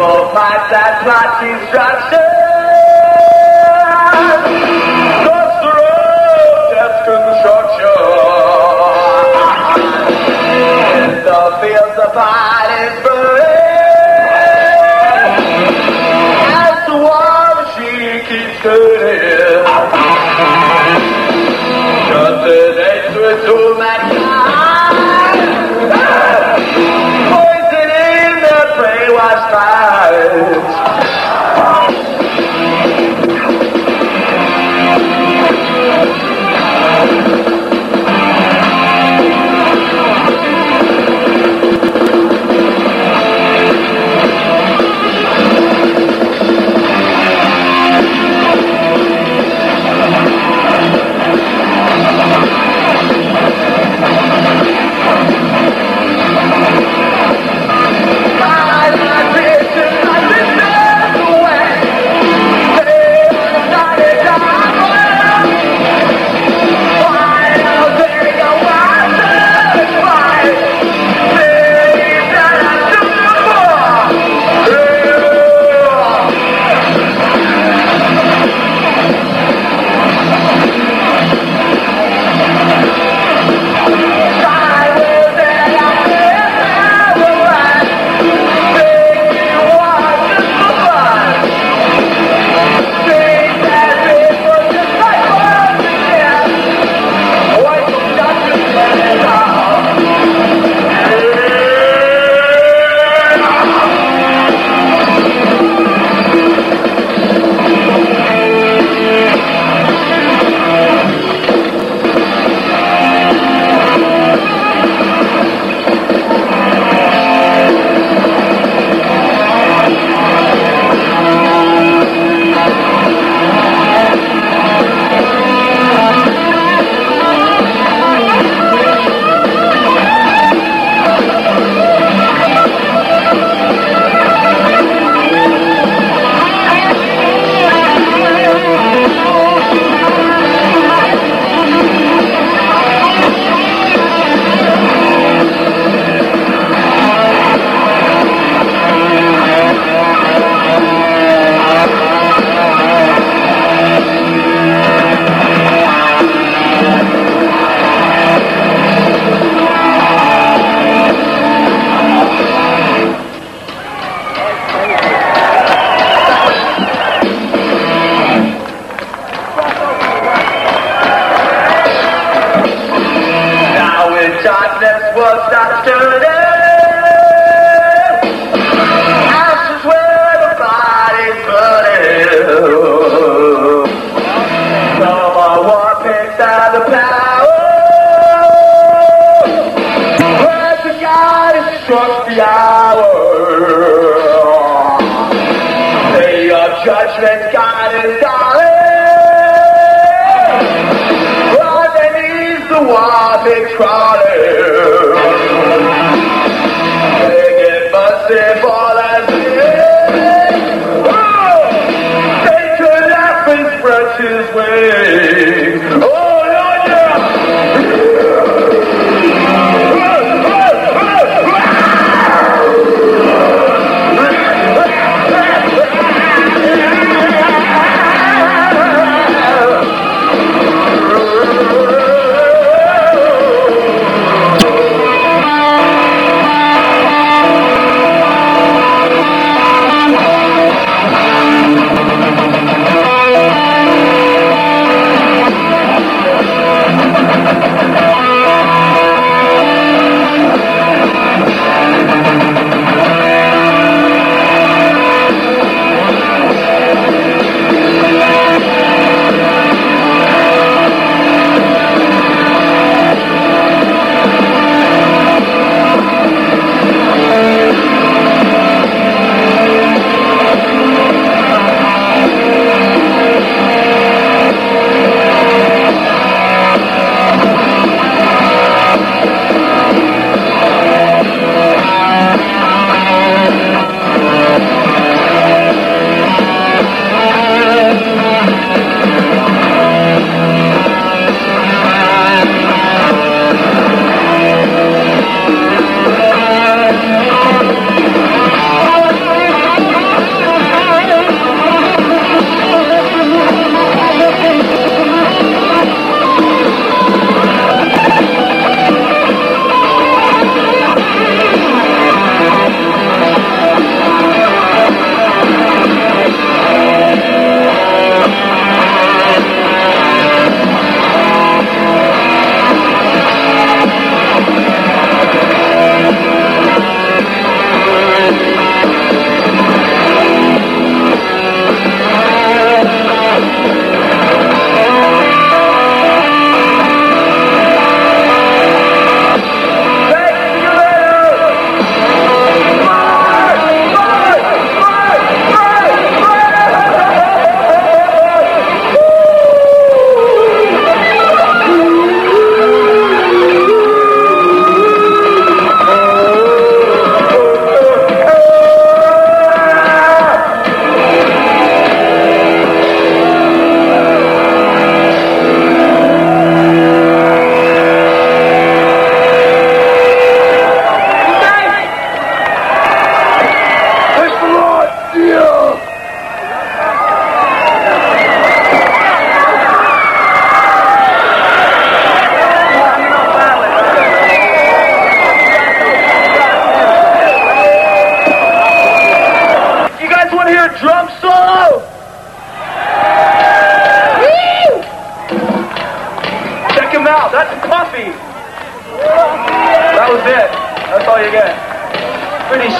evil might, that's my destruction. Cross the road, that's construction. In the fields, the fight is burning. Amen. judgment, God is dying. Rodney is the whopping trotter.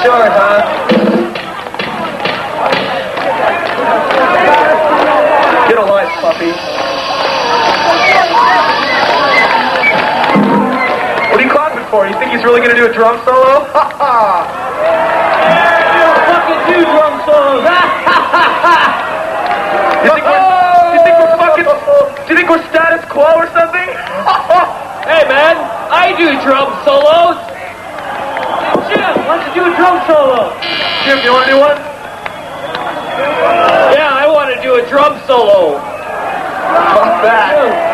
Short, huh? Get a life, puppy. What are you clapping for? You think he's really gonna do a drum solo? Ha ha! Fucking do drum solos. You think we're, you think we're fucking, do you think we're status quo or something? hey man, I do drum solos. Why don't you do a drum solo? Jim, you wanna do one? Yeah, I want to do a drum solo. Fuck that.